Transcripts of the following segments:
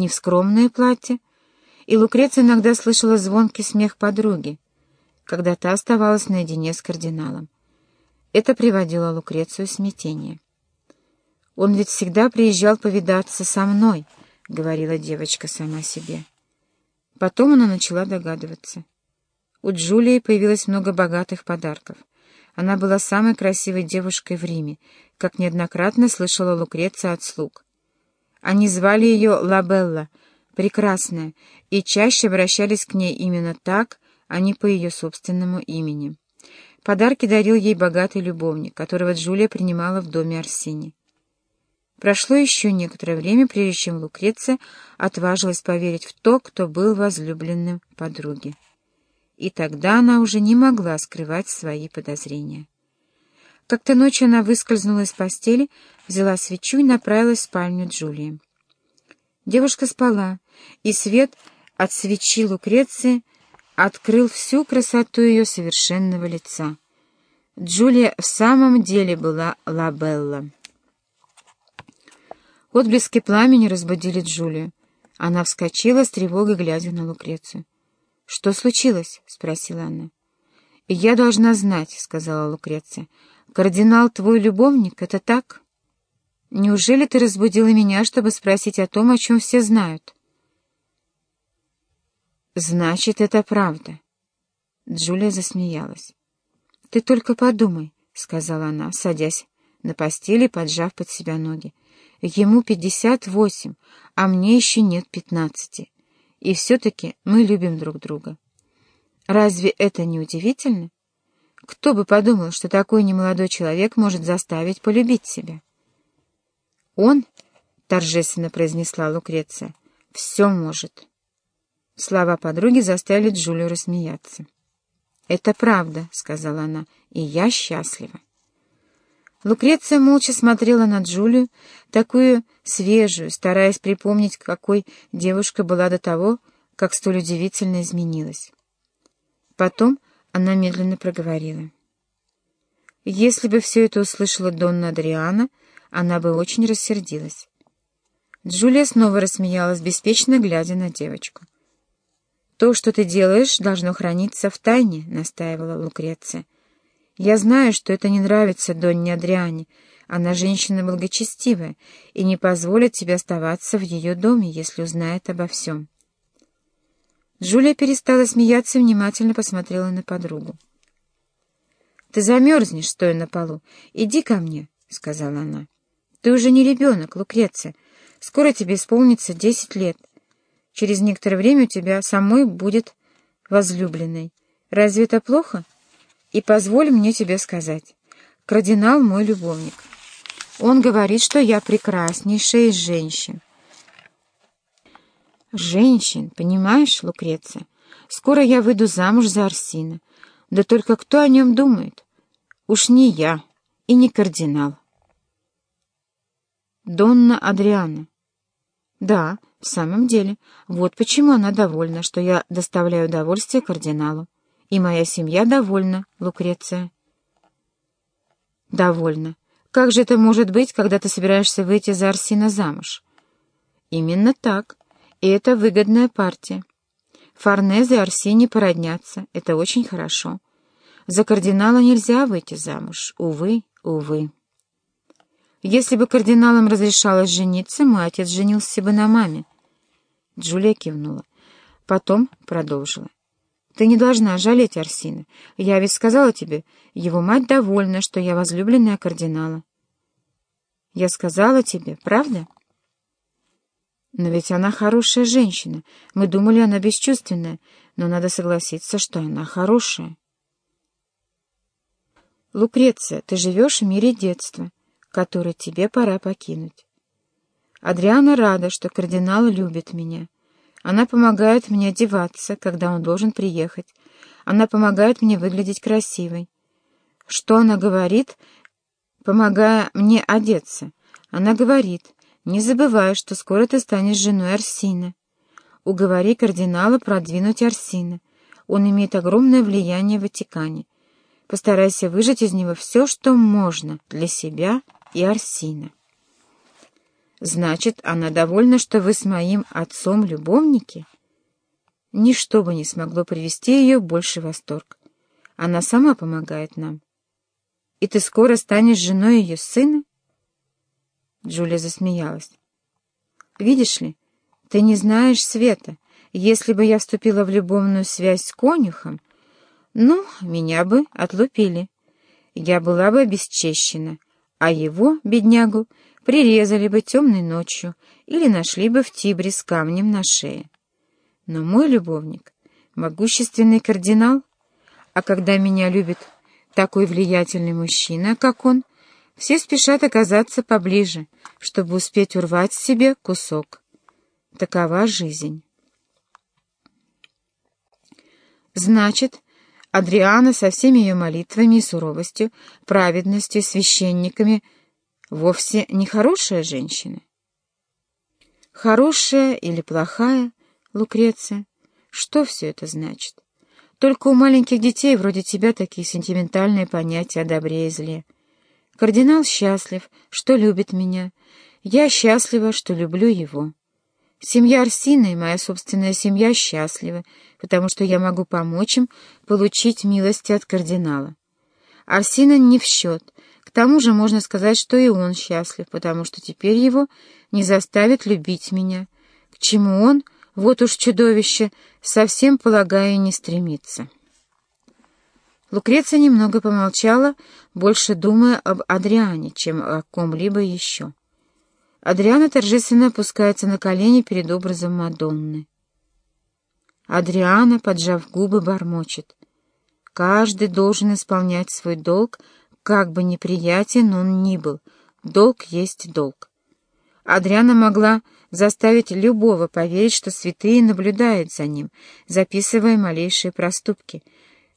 не в скромное платье, и Лукреция иногда слышала звонкий смех подруги, когда та оставалась наедине с кардиналом. Это приводило Лукрецию в смятение. «Он ведь всегда приезжал повидаться со мной», — говорила девочка сама себе. Потом она начала догадываться. У Джулии появилось много богатых подарков. Она была самой красивой девушкой в Риме, как неоднократно слышала Лукреция от слуг. Они звали ее Лабелла, прекрасная, и чаще обращались к ней именно так, а не по ее собственному имени. Подарки дарил ей богатый любовник, которого Джулия принимала в доме Арсини. Прошло еще некоторое время, прежде чем Лукреция отважилась поверить в то, кто был возлюбленным подруги. И тогда она уже не могла скрывать свои подозрения. Как-то ночью она выскользнула из постели, взяла свечу и направилась в спальню Джулии. Девушка спала, и свет от свечи Лукреции открыл всю красоту ее совершенного лица. Джулия в самом деле была Лабелла. Отблески пламени разбудили Джулию. Она вскочила с тревогой, глядя на Лукрецию. «Что случилось?» — спросила она. «Я должна знать», — сказала Лукреция. «Кардинал твой любовник, это так? Неужели ты разбудила меня, чтобы спросить о том, о чем все знают?» «Значит, это правда». Джулия засмеялась. «Ты только подумай», — сказала она, садясь на постели, поджав под себя ноги. Ему пятьдесят восемь, а мне еще нет пятнадцати. И все-таки мы любим друг друга. Разве это не удивительно? Кто бы подумал, что такой немолодой человек может заставить полюбить себя? Он, — торжественно произнесла Лукреция, — все может. Слова подруги заставили Джулию рассмеяться. «Это правда», — сказала она, — «и я счастлива». Лукреция молча смотрела на Джулию, такую свежую, стараясь припомнить, какой девушка была до того, как столь удивительно изменилась. Потом она медленно проговорила. Если бы все это услышала Донна Адриана, она бы очень рассердилась. Джулия снова рассмеялась, беспечно глядя на девочку. «То, что ты делаешь, должно храниться в тайне», — настаивала Лукреция. Я знаю, что это не нравится Донне Адриане. Она женщина благочестивая и не позволит тебе оставаться в ее доме, если узнает обо всем. Джулия перестала смеяться и внимательно посмотрела на подругу. «Ты замерзнешь, стоя на полу. Иди ко мне», — сказала она. «Ты уже не ребенок, Лукреция. Скоро тебе исполнится десять лет. Через некоторое время у тебя самой будет возлюбленной. Разве это плохо?» И позволь мне тебе сказать, кардинал мой любовник. Он говорит, что я прекраснейшая из женщин. Женщин, понимаешь, Лукреция? Скоро я выйду замуж за Арсина. Да только кто о нем думает? Уж не я и не кардинал. Донна Адриана. Да, в самом деле, вот почему она довольна, что я доставляю удовольствие кардиналу. И моя семья довольна, Лукреция. Довольна. Как же это может быть, когда ты собираешься выйти за Арсина замуж? Именно так. И это выгодная партия. Форнезе и Арсини породнятся. Это очень хорошо. За кардинала нельзя выйти замуж. Увы, увы. Если бы кардиналам разрешалось жениться, мой отец женился бы на маме. Джулия кивнула. Потом продолжила. Ты не должна жалеть Арсина. Я ведь сказала тебе, его мать довольна, что я возлюбленная кардинала. Я сказала тебе, правда? Но ведь она хорошая женщина. Мы думали, она бесчувственная, но надо согласиться, что она хорошая. Лукреция, ты живешь в мире детства, который тебе пора покинуть. Адриана рада, что кардинал любит меня. Она помогает мне одеваться, когда он должен приехать. Она помогает мне выглядеть красивой. Что она говорит, помогая мне одеться? Она говорит, не забывай, что скоро ты станешь женой Арсина. Уговори кардинала продвинуть Арсина. Он имеет огромное влияние в Ватикане. Постарайся выжать из него все, что можно для себя и Арсина. Значит, она довольна, что вы с моим отцом любовники? Ничто бы не смогло привести ее в больший восторг. Она сама помогает нам. И ты скоро станешь женой ее сына? Джулия засмеялась. Видишь ли, ты не знаешь Света. Если бы я вступила в любовную связь с конюхом, ну, меня бы отлупили. Я была бы обесчещена, а его, беднягу, прирезали бы темной ночью или нашли бы в Тибре с камнем на шее. Но мой любовник — могущественный кардинал, а когда меня любит такой влиятельный мужчина, как он, все спешат оказаться поближе, чтобы успеть урвать себе кусок. Такова жизнь. Значит, Адриана со всеми ее молитвами и суровостью, праведностью, священниками вовсе не хорошая женщина. Хорошая или плохая, Лукреция, что все это значит? Только у маленьких детей вроде тебя такие сентиментальные понятия о добре и зле. Кардинал счастлив, что любит меня. Я счастлива, что люблю его. Семья Арсина и моя собственная семья счастливы, потому что я могу помочь им получить милости от кардинала. Арсина не в счет. К тому же можно сказать, что и он счастлив, потому что теперь его не заставят любить меня, к чему он, вот уж чудовище, совсем, полагаю, не стремится. Лукреция немного помолчала, больше думая об Адриане, чем о ком-либо еще. Адриана торжественно опускается на колени перед образом Мадонны. Адриана, поджав губы, бормочет. Каждый должен исполнять свой долг, как бы неприятен он ни был. Долг есть долг. Адриана могла заставить любого поверить, что святые наблюдают за ним, записывая малейшие проступки,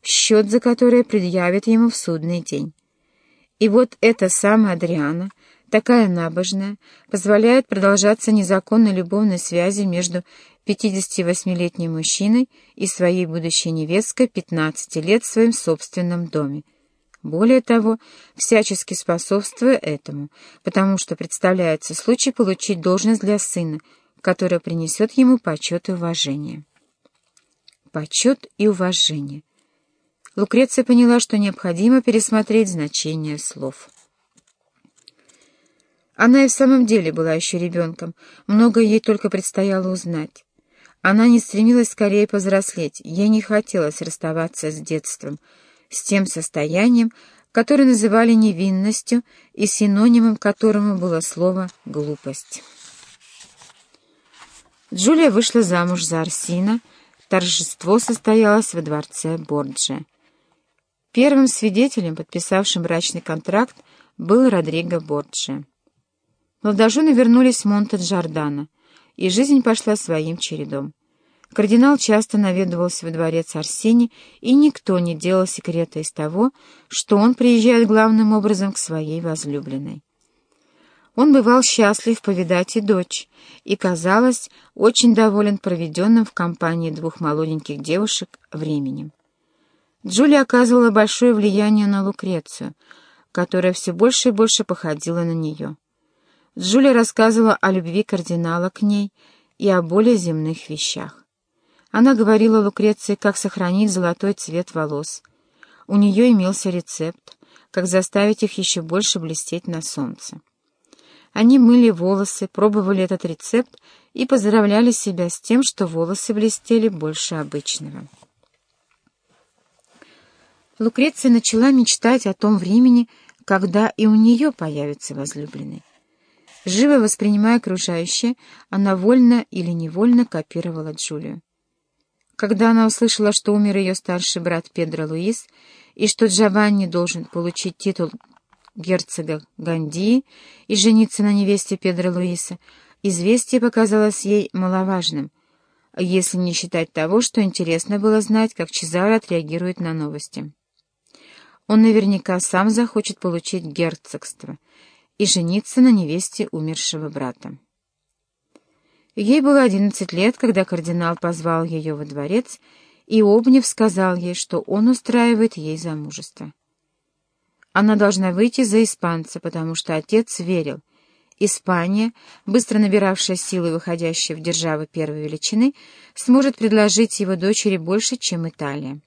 счет за которые предъявят ему в судный день. И вот эта самая Адриана — такая набожная, позволяет продолжаться незаконной любовной связи между 58-летним мужчиной и своей будущей невесткой 15 лет в своем собственном доме. Более того, всячески способствуя этому, потому что представляется случай получить должность для сына, которая принесет ему почет и уважение. Почет и уважение. Лукреция поняла, что необходимо пересмотреть значение слов. Она и в самом деле была еще ребенком, многое ей только предстояло узнать. Она не стремилась скорее повзрослеть, ей не хотелось расставаться с детством, с тем состоянием, которое называли невинностью и синонимом которому было слово «глупость». Джулия вышла замуж за Арсина, торжество состоялось во дворце Борджи. Первым свидетелем, подписавшим брачный контракт, был Родриго Борджи. Молодожены вернулись в Монте-Джордано, и жизнь пошла своим чередом. Кардинал часто наведывался во дворец Арсений, и никто не делал секрета из того, что он приезжает главным образом к своей возлюбленной. Он бывал счастлив повидать и дочь, и, казалось, очень доволен проведенным в компании двух молоденьких девушек временем. Джулия оказывала большое влияние на Лукрецию, которая все больше и больше походила на нее. Джулия рассказывала о любви кардинала к ней и о более земных вещах. Она говорила Лукреции, как сохранить золотой цвет волос. У нее имелся рецепт, как заставить их еще больше блестеть на солнце. Они мыли волосы, пробовали этот рецепт и поздравляли себя с тем, что волосы блестели больше обычного. Лукреция начала мечтать о том времени, когда и у нее появится возлюбленный. Живо воспринимая окружающее, она вольно или невольно копировала Джулию. Когда она услышала, что умер ее старший брат Педро Луис, и что Джованни должен получить титул герцога Гандии и жениться на невесте Педро Луиса, известие показалось ей маловажным, если не считать того, что интересно было знать, как Чезаро отреагирует на новости. Он наверняка сам захочет получить герцогство — и жениться на невесте умершего брата. Ей было одиннадцать лет, когда кардинал позвал ее во дворец и, обняв, сказал ей, что он устраивает ей замужество. Она должна выйти за испанца, потому что отец верил, Испания, быстро набиравшая силы и выходящая в державы первой величины, сможет предложить его дочери больше, чем Италия.